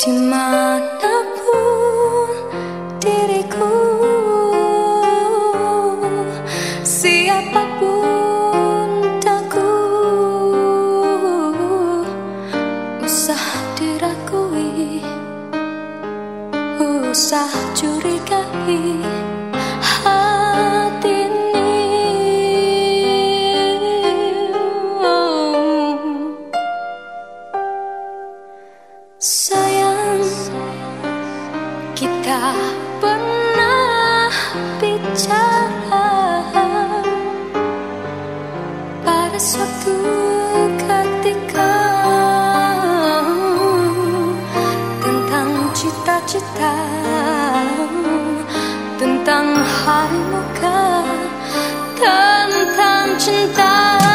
di mana pun diriku siapa pun daku usah dirakui usah curigai Sayang, kita pernah bicara pada suatu ketika tentang cita-cita, tentang hari muka, tentang cinta.